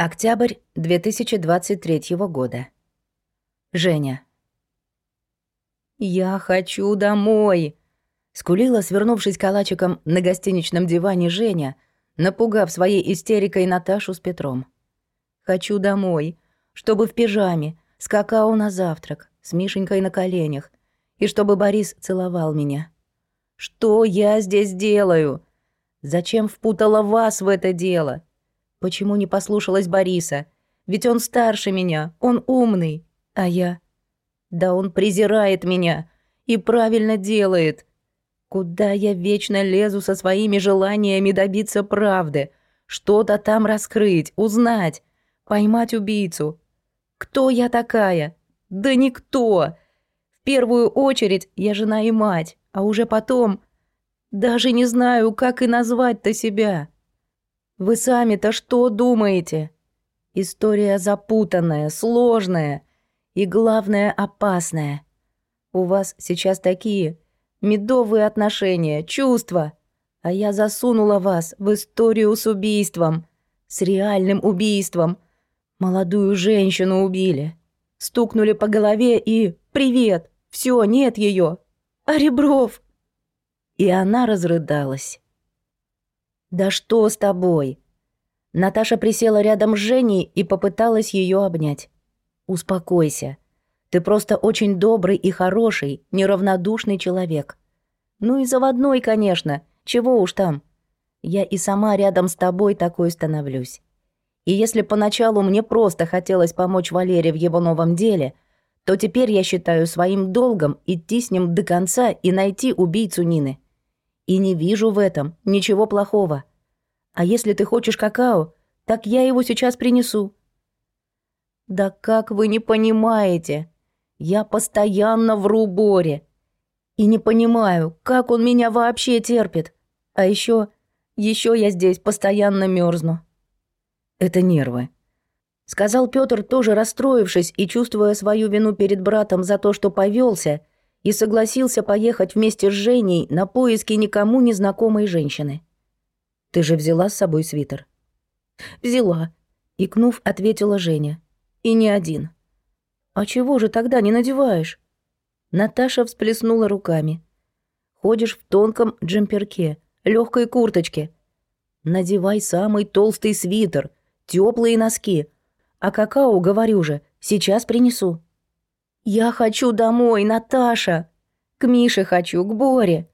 Октябрь 2023 года. Женя. «Я хочу домой!» — скулила, свернувшись калачиком на гостиничном диване Женя, напугав своей истерикой Наташу с Петром. «Хочу домой, чтобы в пижаме, с какао на завтрак, с Мишенькой на коленях, и чтобы Борис целовал меня. Что я здесь делаю? Зачем впутала вас в это дело?» Почему не послушалась Бориса? Ведь он старше меня, он умный, а я... Да он презирает меня и правильно делает. Куда я вечно лезу со своими желаниями добиться правды, что-то там раскрыть, узнать, поймать убийцу. Кто я такая? Да никто. В первую очередь я жена и мать, а уже потом... Даже не знаю, как и назвать-то себя. Вы сами-то что думаете? История запутанная, сложная и, главное, опасная. У вас сейчас такие медовые отношения, чувства, а я засунула вас в историю с убийством, с реальным убийством. Молодую женщину убили. Стукнули по голове и «Привет! Все, нет ее! А Ребров!» И она разрыдалась. «Да что с тобой?» Наташа присела рядом с Женей и попыталась ее обнять. «Успокойся. Ты просто очень добрый и хороший, неравнодушный человек. Ну и заводной, конечно. Чего уж там. Я и сама рядом с тобой такой становлюсь. И если поначалу мне просто хотелось помочь Валере в его новом деле, то теперь я считаю своим долгом идти с ним до конца и найти убийцу Нины. И не вижу в этом ничего плохого. А если ты хочешь какао, так я его сейчас принесу». «Да как вы не понимаете? Я постоянно в руборе. И не понимаю, как он меня вообще терпит. А еще, еще я здесь постоянно мерзну. «Это нервы», — сказал Петр, тоже расстроившись и чувствуя свою вину перед братом за то, что повелся и согласился поехать вместе с Женей на поиски никому незнакомой женщины. «Ты же взяла с собой свитер?» «Взяла», — икнув, ответила Женя. «И не один». «А чего же тогда не надеваешь?» Наташа всплеснула руками. «Ходишь в тонком джемперке, легкой курточке. Надевай самый толстый свитер, теплые носки. А какао, говорю же, сейчас принесу». «Я хочу домой, Наташа! К Мише хочу, к Боре!»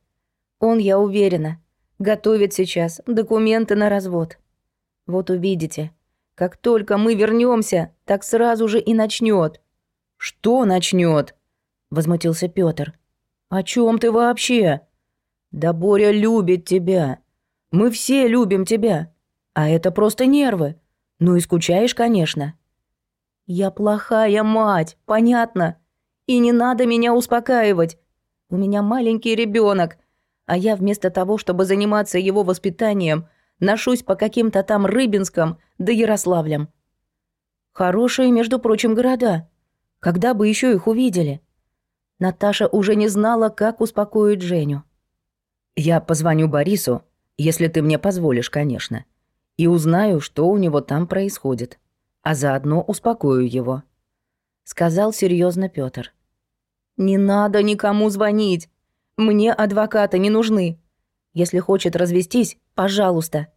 Он, я уверена, готовит сейчас документы на развод. Вот увидите, как только мы вернемся, так сразу же и начнет. «Что начнет? возмутился Петр. «О чем ты вообще?» «Да Боря любит тебя. Мы все любим тебя. А это просто нервы. Ну и скучаешь, конечно». «Я плохая мать, понятно?» И не надо меня успокаивать. У меня маленький ребенок, а я вместо того, чтобы заниматься его воспитанием, ношусь по каким-то там Рыбинском да Ярославлям. Хорошие, между прочим, города. Когда бы еще их увидели? Наташа уже не знала, как успокоить Женю. «Я позвоню Борису, если ты мне позволишь, конечно, и узнаю, что у него там происходит, а заодно успокою его», — сказал серьезно Пётр. «Не надо никому звонить. Мне адвокаты не нужны. Если хочет развестись, пожалуйста.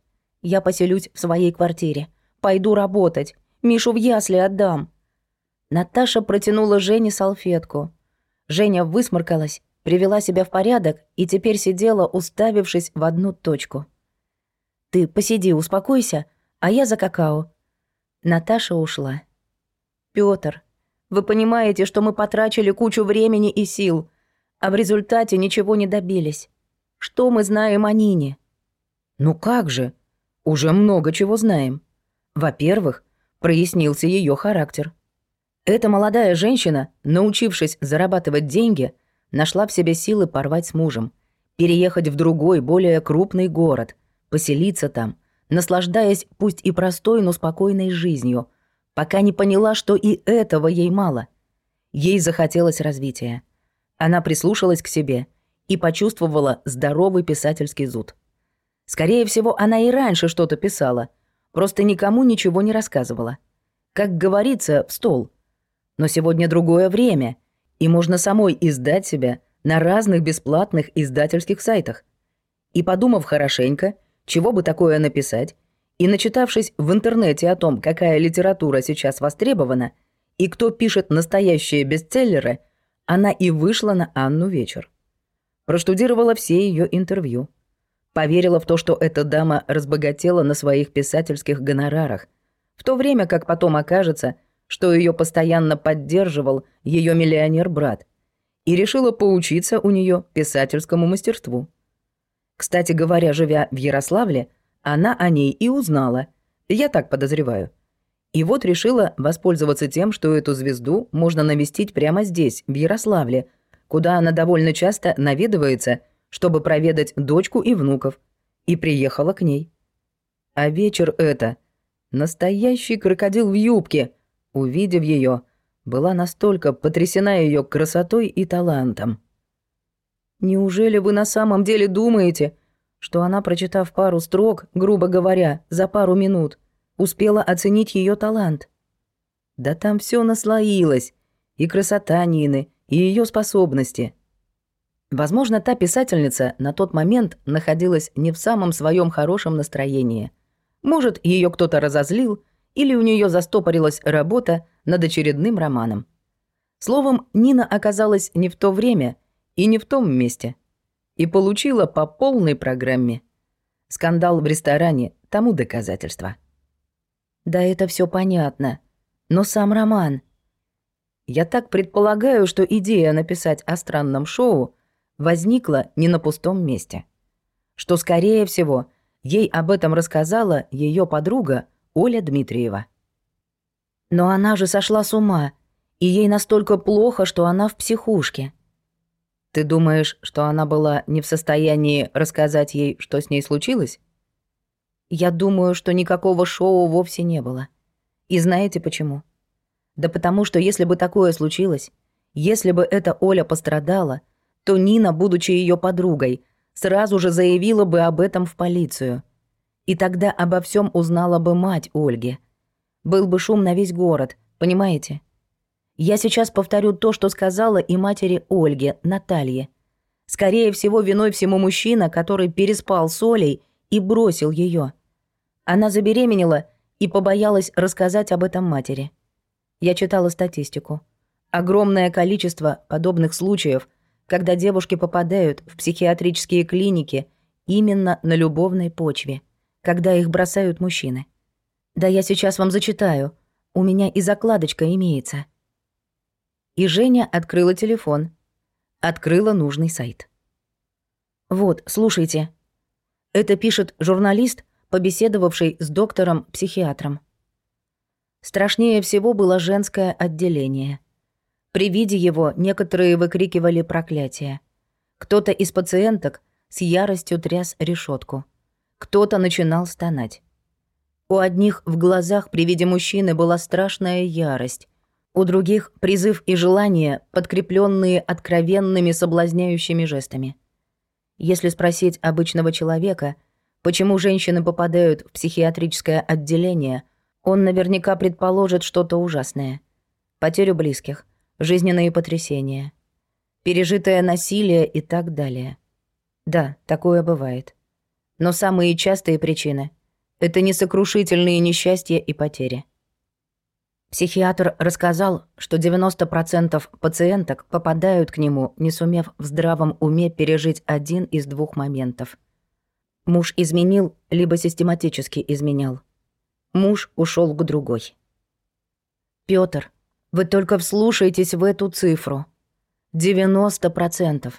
Я поселюсь в своей квартире. Пойду работать. Мишу в ясли отдам». Наташа протянула Жене салфетку. Женя высморкалась, привела себя в порядок и теперь сидела, уставившись в одну точку. «Ты посиди, успокойся, а я за какао». Наташа ушла. Пётр, вы понимаете, что мы потрачили кучу времени и сил, а в результате ничего не добились. Что мы знаем о Нине? Ну как же? Уже много чего знаем. Во-первых, прояснился ее характер. Эта молодая женщина, научившись зарабатывать деньги, нашла в себе силы порвать с мужем, переехать в другой, более крупный город, поселиться там, наслаждаясь пусть и простой, но спокойной жизнью – пока не поняла, что и этого ей мало. Ей захотелось развития. Она прислушалась к себе и почувствовала здоровый писательский зуд. Скорее всего, она и раньше что-то писала, Просто никому ничего не рассказывала. Как говорится, в стол. Но сегодня другое время, и можно самой издать себя на разных бесплатных издательских сайтах. И подумав хорошенько, чего бы такое написать, и начитавшись в интернете о том, какая литература сейчас востребована, и кто пишет настоящие бестселлеры, она и вышла на Анну вечер. Проштудировала все ее интервью. Поверила в то, что эта дама разбогатела на своих писательских гонорарах, в то время как потом окажется, что ее постоянно поддерживал ее миллионер-брат, и решила поучиться у нее писательскому мастерству. Кстати говоря, живя в Ярославле, она о ней и узнала. Я так подозреваю. И вот решила воспользоваться тем, что эту звезду можно навестить прямо здесь, в Ярославле, куда она довольно часто наведывается, чтобы проведать дочку и внуков. И приехала к ней. А вечер это... Настоящий крокодил в юбке. Увидев ее, была настолько потрясена ее красотой и талантом. «Неужели вы на самом деле думаете, что она, прочитав пару строк, грубо говоря, за пару минут, успела оценить ее талант. Да там все наслоилось, и красота Нины, и ее способности. Возможно, та писательница на тот момент находилась не в самом своем хорошем настроении. Может, ее кто-то разозлил, или у нее застопорилась работа над очередным романом. Словом, Нина оказалась не в то время и не в том месте – и получила по полной программе. Скандал в ресторане тому доказательство. Да это все понятно. Но сам роман. Я так предполагаю, что идея написать о странном шоу возникла не на пустом месте. Что, скорее всего, ей об этом рассказала ее подруга Оля Дмитриева. Но она же сошла с ума, и ей настолько плохо, что она в психушке. Ты думаешь, что она была не в состоянии рассказать ей, что с ней случилось? Я думаю, что никакого шоу вовсе не было. И знаете почему? Да потому что если бы такое случилось, если бы эта Оля пострадала, то Нина, будучи ее подругой, сразу же заявила бы об этом в полицию. И тогда обо всем узнала бы мать Ольги. Был бы шум на весь город, понимаете? Я сейчас повторю то, что сказала и матери Ольге, Наталье. Скорее всего, виной всему мужчина, который переспал с Олей и бросил ее. Она забеременела и побоялась рассказать об этом матери. Я читала статистику. Огромное количество подобных случаев, когда девушки попадают в психиатрические клиники именно на любовной почве, когда их бросают мужчины. Да я сейчас вам зачитаю. У меня и закладочка имеется. И Женя открыла телефон. Открыла нужный сайт. «Вот, слушайте. Это пишет журналист, побеседовавший с доктором-психиатром. Страшнее всего было женское отделение. При виде его некоторые выкрикивали проклятие. Кто-то из пациенток с яростью тряс решетку. Кто-то начинал стонать. У одних в глазах при виде мужчины была страшная ярость, у других — призыв и желание, подкрепленные откровенными соблазняющими жестами. Если спросить обычного человека, почему женщины попадают в психиатрическое отделение, он наверняка предположит что-то ужасное. Потерю близких, жизненные потрясения, пережитое насилие и так далее. Да, такое бывает. Но самые частые причины — это несокрушительные несчастья и потери. Психиатр рассказал, что 90% пациенток попадают к нему, не сумев в здравом уме пережить один из двух моментов. Муж изменил, либо систематически изменял. Муж ушел к другой. Пётр, вы только вслушайтесь в эту цифру. 90%.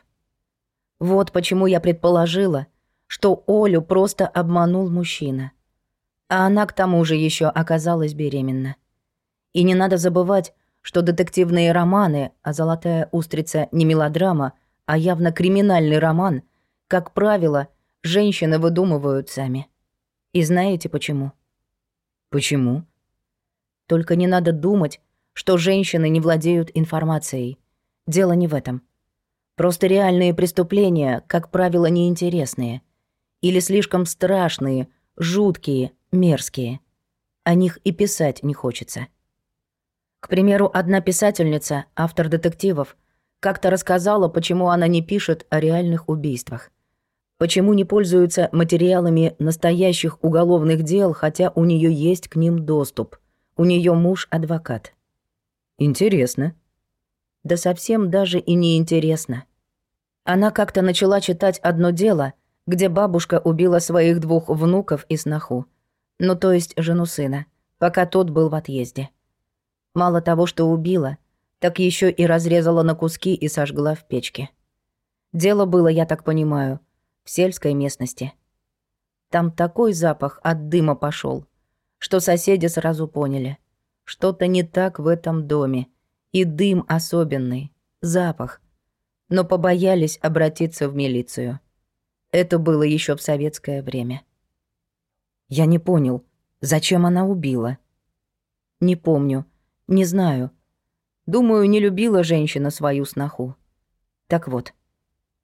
Вот почему я предположила, что Олю просто обманул мужчина. А она к тому же еще оказалась беременна. И не надо забывать, что детективные романы, а «Золотая устрица» не мелодрама, а явно криминальный роман, как правило, женщины выдумывают сами. И знаете почему? Почему? Только не надо думать, что женщины не владеют информацией. Дело не в этом. Просто реальные преступления, как правило, неинтересные. Или слишком страшные, жуткие, мерзкие – о них и писать не хочется. К примеру, одна писательница, автор детективов, как-то рассказала, почему она не пишет о реальных убийствах. Почему не пользуется материалами настоящих уголовных дел, хотя у нее есть к ним доступ. У нее муж адвокат. Интересно. Да совсем даже и не интересно. Она как-то начала читать одно дело, где бабушка убила своих двух внуков и сноху. Ну, то есть жену сына, пока тот был в отъезде. Мало того, что убила, так еще и разрезала на куски и сожгла в печке. Дело было, я так понимаю, в сельской местности. Там такой запах от дыма пошел, что соседи сразу поняли. Что-то не так в этом доме. И дым особенный, запах. Но побоялись обратиться в милицию. Это было еще в советское время. Я не понял, зачем она убила? Не помню, не знаю. Думаю, не любила женщина свою сноху. Так вот,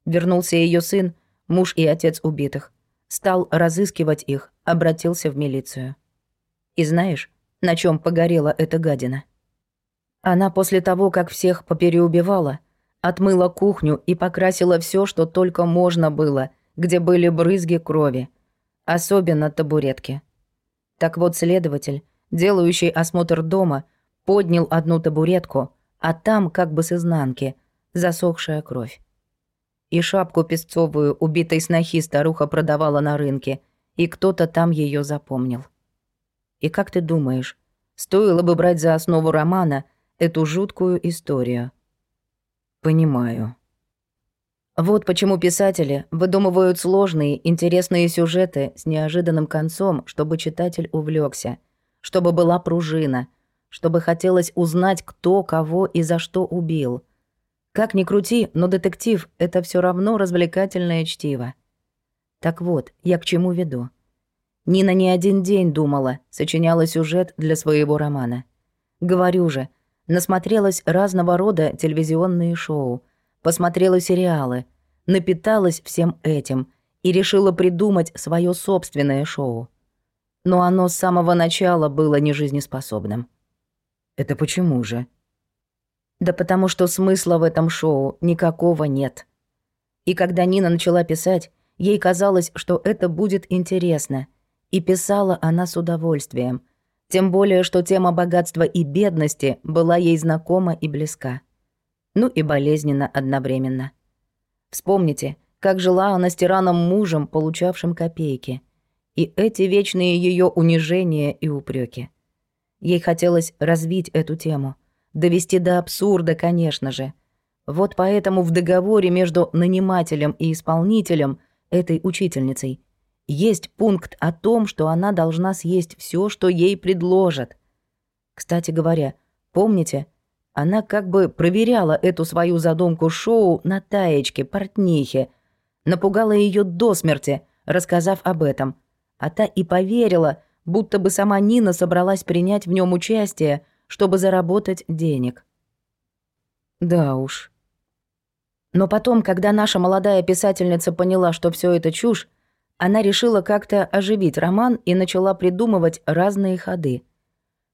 вернулся ее сын, муж и отец убитых, стал разыскивать их, обратился в милицию. И знаешь, на чем погорела эта гадина? Она после того, как всех попереубивала, отмыла кухню и покрасила все, что только можно было, где были брызги крови, особенно табуретки. Так вот, следователь, делающий осмотр дома, поднял одну табуретку, а там, как бы с изнанки, засохшая кровь. И шапку песцовую убитой снохи старуха продавала на рынке, и кто-то там ее запомнил. И как ты думаешь, стоило бы брать за основу романа эту жуткую историю? Понимаю. Вот почему писатели выдумывают сложные, интересные сюжеты с неожиданным концом, чтобы читатель увлекся, чтобы была пружина, чтобы хотелось узнать, кто кого и за что убил — как ни крути, но детектив — это все равно развлекательное чтиво. Так вот, я к чему веду. Нина не один день думала, сочиняла сюжет для своего романа. Говорю же, насмотрелась разного рода телевизионные шоу, посмотрела сериалы, напиталась всем этим и решила придумать свое собственное шоу. Но оно с самого начала было нежизнеспособным. Это почему же? Да потому что смысла в этом шоу никакого нет. И когда Нина начала писать, ей казалось, что это будет интересно. И писала она с удовольствием. Тем более, что тема богатства и бедности была ей знакома и близка. Ну и болезненно одновременно. Вспомните, как жила она с тираном мужем, получавшим копейки. И эти вечные ее унижения и упреки. Ей хотелось развить эту тему — Довести до абсурда, конечно же. Вот поэтому в договоре между нанимателем и исполнителем, этой учительницей, есть пункт о том, что она должна съесть все, что ей предложат. Кстати говоря, помните, она как бы проверяла эту свою задумку шоу на таечке, портнихе, напугала ее до смерти, рассказав об этом. А та и поверила, будто бы сама Нина собралась принять в нем участие — чтобы заработать денег. Да уж. Но потом, когда наша молодая писательница поняла, что все это чушь, она решила как-то оживить роман и начала придумывать разные ходы.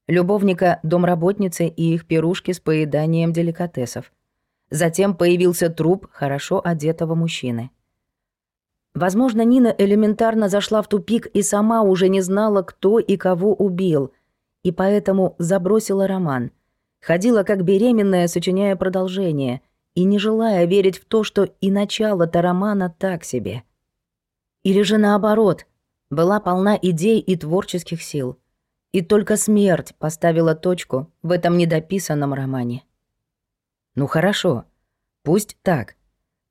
Любовника домработницы и их пирушки с поеданием деликатесов. Затем появился труп хорошо одетого мужчины. Возможно, Нина элементарно зашла в тупик и сама уже не знала, кто и кого убил — и поэтому забросила роман. Ходила как беременная, сочиняя продолжение, и не желая верить в то, что и начало-то романа так себе. Или же наоборот, была полна идей и творческих сил. И только смерть поставила точку в этом недописанном романе. Ну хорошо, пусть так.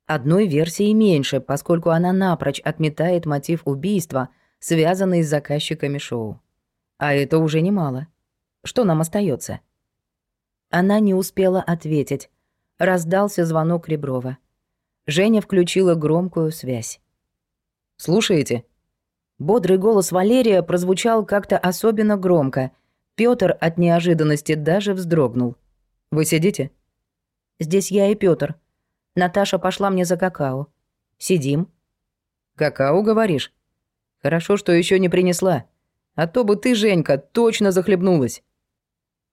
Одной версии меньше, поскольку она напрочь отметает мотив убийства, связанный с заказчиками шоу. А это уже немало. Что нам остается? Она не успела ответить. Раздался звонок Реброва. Женя включила громкую связь. «Слушаете?» Бодрый голос Валерия прозвучал как-то особенно громко. Пётр от неожиданности даже вздрогнул. «Вы сидите?» «Здесь я и Пётр. Наташа пошла мне за какао. Сидим». «Какао, говоришь? Хорошо, что еще не принесла. А то бы ты, Женька, точно захлебнулась».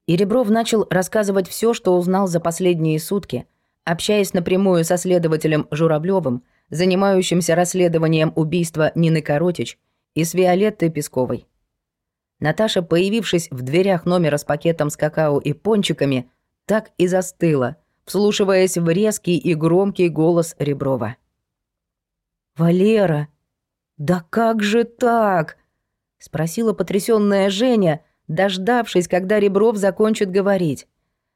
И Ребров начал рассказывать все, что узнал за последние сутки, общаясь напрямую со следователем Журавлевым, занимающимся расследованием убийства Нины Коротич и с Виолеттой Песковой. Наташа, появившись в дверях номера с пакетом с какао и пончиками, так и застыла, вслушиваясь в резкий и громкий голос Реброва. «Валера, да как же так?» — спросила потрясённая Женя, дождавшись, когда Ребров закончит говорить.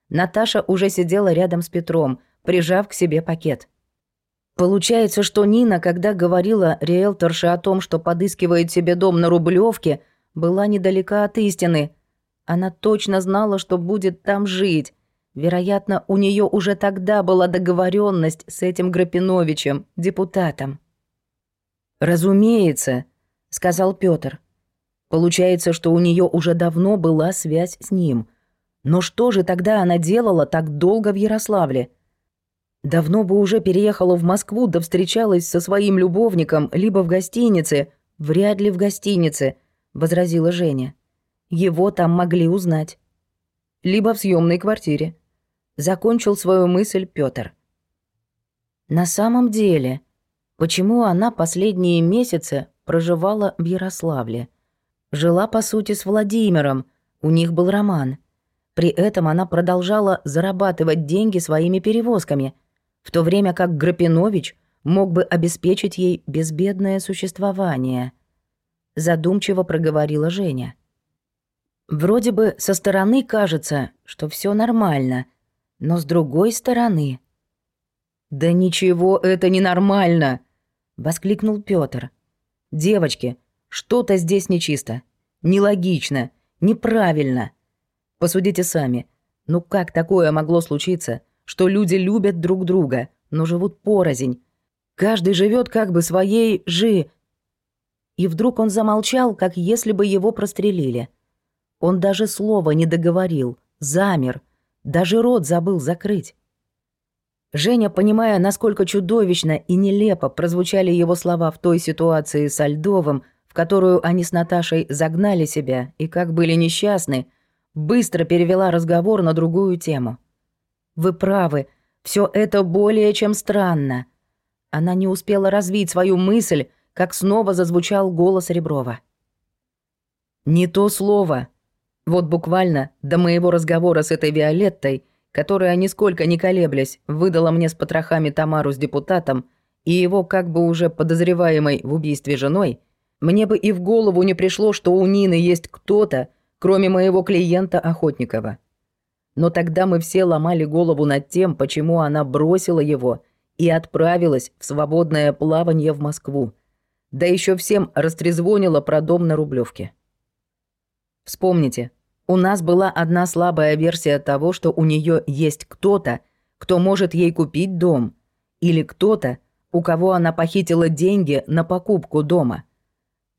Наташа уже сидела рядом с Петром, прижав к себе пакет. Получается, что Нина, когда говорила риэлторше о том, что подыскивает себе дом на Рублевке, была недалека от истины. Она точно знала, что будет там жить. Вероятно, у нее уже тогда была договоренность с этим Грапиновичем, депутатом. «Разумеется», — сказал Пётр. «Получается, что у нее уже давно была связь с ним. Но что же тогда она делала так долго в Ярославле?» Давно бы уже переехала в Москву, да встречалась со своим любовником либо в гостинице, вряд ли в гостинице, возразила Женя. Его там могли узнать. Либо в съемной квартире. Закончил свою мысль Пётр. На самом деле, почему она последние месяцы проживала в Ярославле? Жила, по сути, с Владимиром, у них был роман. При этом она продолжала зарабатывать деньги своими перевозками – в то время как Грапинович мог бы обеспечить ей безбедное существование. Задумчиво проговорила Женя. Вроде бы со стороны кажется, что все нормально, но с другой стороны... «Да ничего, это ненормально!» — воскликнул Пётр. «Девочки, что-то здесь нечисто, нелогично, неправильно. Посудите сами, ну как такое могло случиться, — что люди любят друг друга, но живут порознь. Каждый живет как бы своей жи... И вдруг он замолчал, как если бы его прострелили. Он даже слова не договорил, замер, даже рот забыл закрыть. Женя, понимая, насколько чудовищно и нелепо прозвучали его слова в той ситуации со Льдовым, в которую они с Наташей загнали себя и как были несчастны, быстро перевела разговор на другую тему. Вы правы, все это более чем странно. Она не успела развить свою мысль, как снова зазвучал голос Реброва. Не то слово. Вот буквально до моего разговора с этой Виолеттой, которая, нисколько не колеблясь, выдала мне с потрохами Тамару с депутатом и его как бы уже подозреваемой в убийстве женой, мне бы и в голову не пришло, что у Нины есть кто-то, кроме моего клиента Охотникова. Но тогда мы все ломали голову над тем, почему она бросила его и отправилась в свободное плавание в Москву. Да еще всем растрезвонила про дом на Рублевке. Вспомните, у нас была одна слабая версия того, что у нее есть кто-то, кто может ей купить дом, или кто-то, у кого она похитила деньги на покупку дома.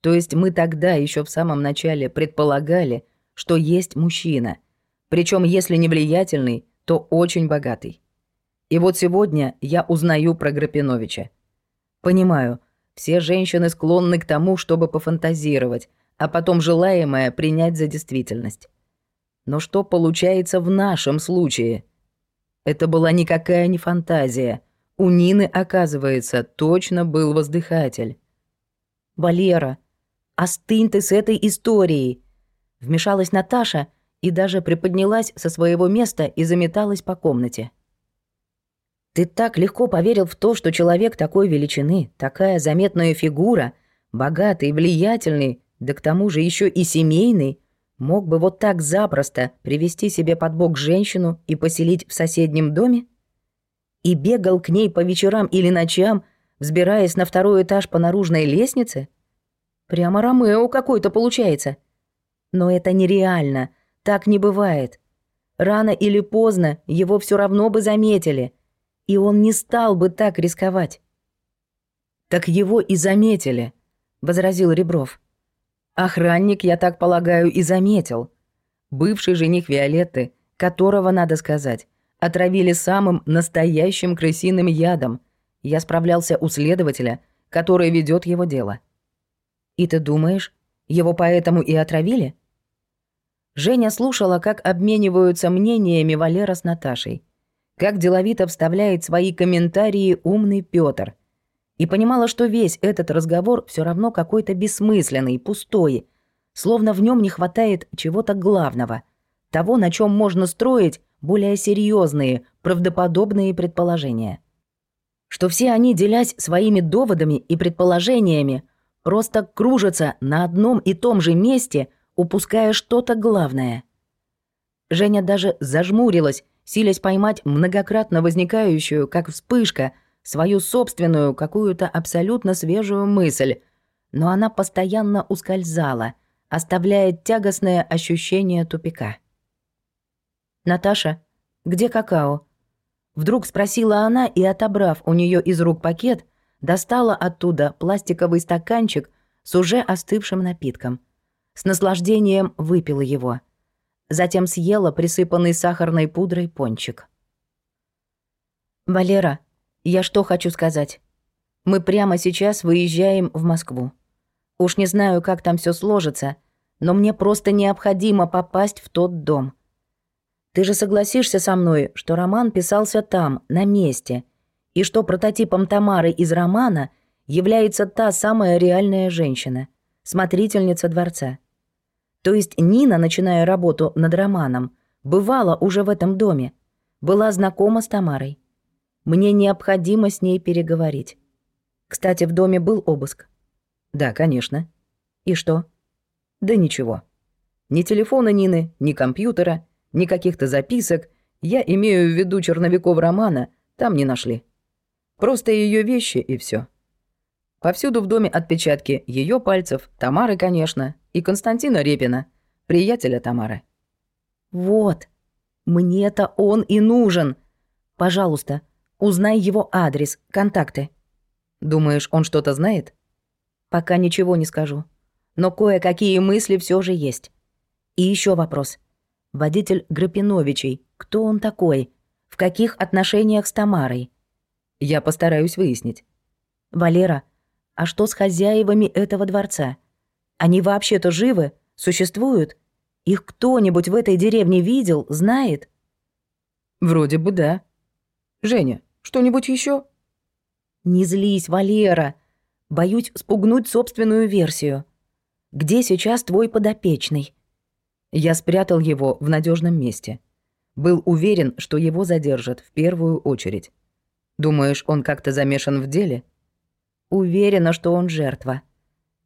То есть мы тогда еще в самом начале предполагали, что есть мужчина – причем, если не влиятельный, то очень богатый. И вот сегодня я узнаю про Грапиновича. Понимаю, все женщины склонны к тому, чтобы пофантазировать, а потом желаемое принять за действительность. Но что получается в нашем случае? Это была никакая не фантазия. У Нины, оказывается, точно был воздыхатель. «Валера, остынь ты с этой историей!» Вмешалась Наташа, и даже приподнялась со своего места и заметалась по комнате. «Ты так легко поверил в то, что человек такой величины, такая заметная фигура, богатый, влиятельный, да к тому же еще и семейный, мог бы вот так запросто привести себе под бок женщину и поселить в соседнем доме? И бегал к ней по вечерам или ночам, взбираясь на второй этаж по наружной лестнице? Прямо Ромео какой-то получается. Но это нереально — так не бывает. Рано или поздно его все равно бы заметили, и он не стал бы так рисковать. «Так его и заметили», — возразил Ребров. «Охранник, я так полагаю, и заметил. Бывший жених Виолетты, которого, надо сказать, отравили самым настоящим крысиным ядом. Я справлялся у следователя, который ведет его дело. И ты думаешь, Его поэтому и отравили? Женя слушала, как обмениваются мнениями Валера с Наташей, как деловито вставляет свои комментарии умный Пётр, и понимала, что весь этот разговор все равно какой-то бессмысленный, пустой, словно в нем не хватает чего-то главного, того, на чем можно строить более серьезные, правдоподобные предположения. Что все они, делясь своими доводами и предположениями, просто кружатся на одном и том же месте, упуская что-то главное. Женя даже зажмурилась, силясь поймать многократно возникающую, как вспышка, свою собственную, какую-то абсолютно свежую мысль, но она постоянно ускользала, оставляя тягостное ощущение тупика. «Наташа, где какао?» Вдруг спросила она и, отобрав у нее из рук пакет, достала оттуда пластиковый стаканчик с уже остывшим напитком. С наслаждением выпила его. Затем съела присыпанный сахарной пудрой пончик. «Валера, я что хочу сказать. Мы прямо сейчас выезжаем в Москву. Уж не знаю, как там все сложится, но мне просто необходимо попасть в тот дом». Ты же согласишься со мной, что роман писался там, на месте, и что прототипом Тамары из романа является та самая реальная женщина, смотрительница дворца. То есть Нина, начиная работу над романом, бывала уже в этом доме, была знакома с Тамарой. Мне необходимо с ней переговорить. Кстати, в доме был обыск. Да, конечно. И что? Да ничего. Ни телефона Нины, ни компьютера — ни каких-то записок, я имею в виду черновиков романа, там не нашли. Просто ее вещи и все. Повсюду в доме отпечатки ее пальцев, Тамары, конечно, и Константина Репина, приятеля Тамары. Вот, мне-то он и нужен. Пожалуйста, узнай его адрес, контакты. Думаешь, он что-то знает? Пока ничего не скажу. Но кое-какие мысли все же есть. И еще вопрос. Водитель Грапиновичей. Кто он такой? В каких отношениях с Тамарой? Я постараюсь выяснить. Валера, а что с хозяевами этого дворца? Они вообще-то живы? Существуют? Их кто-нибудь в этой деревне видел, знает? Вроде бы да. Женя, что-нибудь еще? Не злись, Валера. Боюсь спугнуть собственную версию. Где сейчас твой подопечный? Я спрятал его в надежном месте. Был уверен, что его задержат в первую очередь. Думаешь, он как-то замешан в деле? Уверена, что он жертва.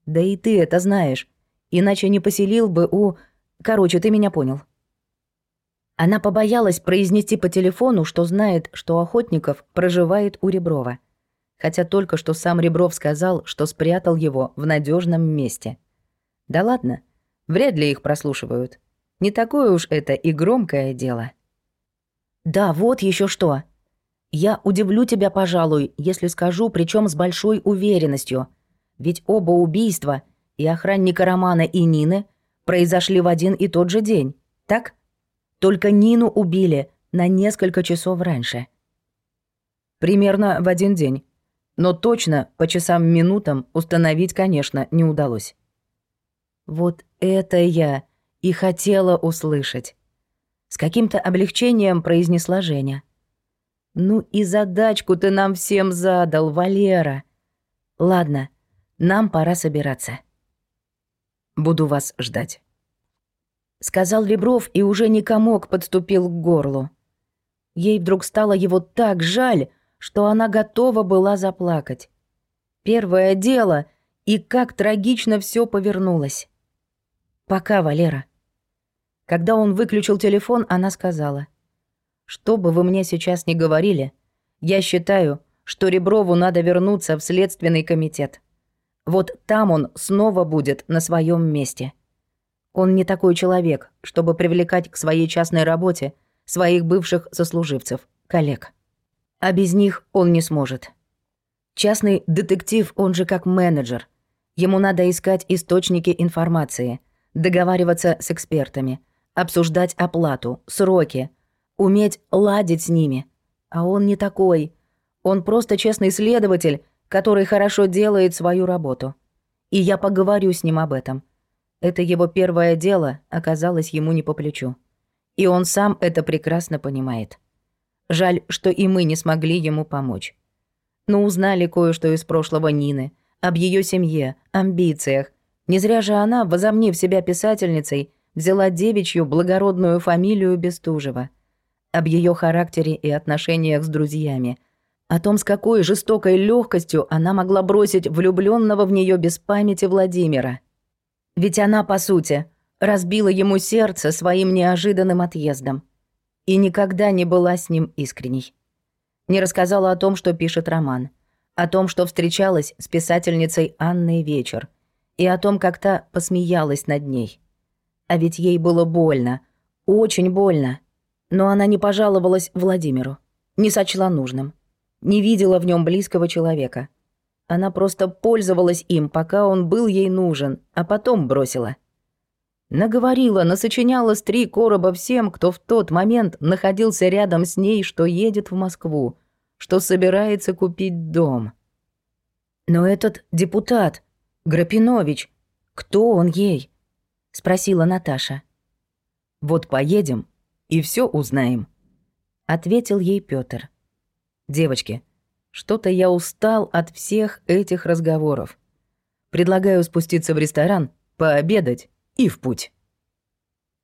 Да и ты это знаешь. Иначе не поселил бы у... Короче, ты меня понял. Она побоялась произнести по телефону, что знает, что Охотников проживает у Реброва. Хотя только что сам Ребров сказал, что спрятал его в надежном месте. Да ладно, Вряд ли их прослушивают. Не такое уж это и громкое дело. Да, вот еще что. Я удивлю тебя, пожалуй, если скажу, причем с большой уверенностью. Ведь оба убийства, и охранника Романа, и Нины, произошли в один и тот же день, так? Только Нину убили на несколько часов раньше. Примерно в один день. Но точно по часам-минутам установить, конечно, не удалось. Вот это я и хотела услышать. С каким-то облегчением произнесла Женя. Ну и задачку ты нам всем задал, Валера. Ладно, нам пора собираться. Буду вас ждать. Сказал Ребров и уже не комок подступил к горлу. Ей вдруг стало его так жаль, что она готова была заплакать. Первое дело, и как трагично все повернулось. «Пока, Валера». Когда он выключил телефон, она сказала. «Что бы вы мне сейчас ни говорили, я считаю, что Реброву надо вернуться в Следственный комитет. Вот там он снова будет на своем месте. Он не такой человек, чтобы привлекать к своей частной работе своих бывших сослуживцев, коллег. А без них он не сможет. Частный детектив, он же как менеджер. Ему надо искать источники информации – договариваться с экспертами, обсуждать оплату, сроки, уметь ладить с ними. А он не такой. Он просто честный следователь, который хорошо делает свою работу. И я поговорю с ним об этом. Это его первое дело оказалось ему не по плечу. И он сам это прекрасно понимает. Жаль, что и мы не смогли ему помочь. Но узнали кое-что из прошлого Нины, об ее семье, амбициях. Не зря же она, возомнив себя писательницей, взяла девичью благородную фамилию Бестужева. Об ее характере и отношениях с друзьями. О том, с какой жестокой легкостью она могла бросить влюбленного в нее без памяти Владимира. Ведь она, по сути, разбила ему сердце своим неожиданным отъездом. И никогда не была с ним искренней. Не рассказала о том, что пишет роман. О том, что встречалась с писательницей Анной Вечер. И о том, как та посмеялась над ней. А ведь ей было больно. Очень больно. Но она не пожаловалась Владимиру. Не сочла нужным. Не видела в нем близкого человека. Она просто пользовалась им, пока он был ей нужен, а потом бросила. Наговорила, насочиняла с три короба всем, кто в тот момент находился рядом с ней, что едет в Москву, что собирается купить дом. «Но этот депутат, Грапинович, кто он ей?» — спросила Наташа. «Вот поедем и все узнаем», — ответил ей Пётр. «Девочки, что-то я устал от всех этих разговоров. Предлагаю спуститься в ресторан, пообедать и в путь.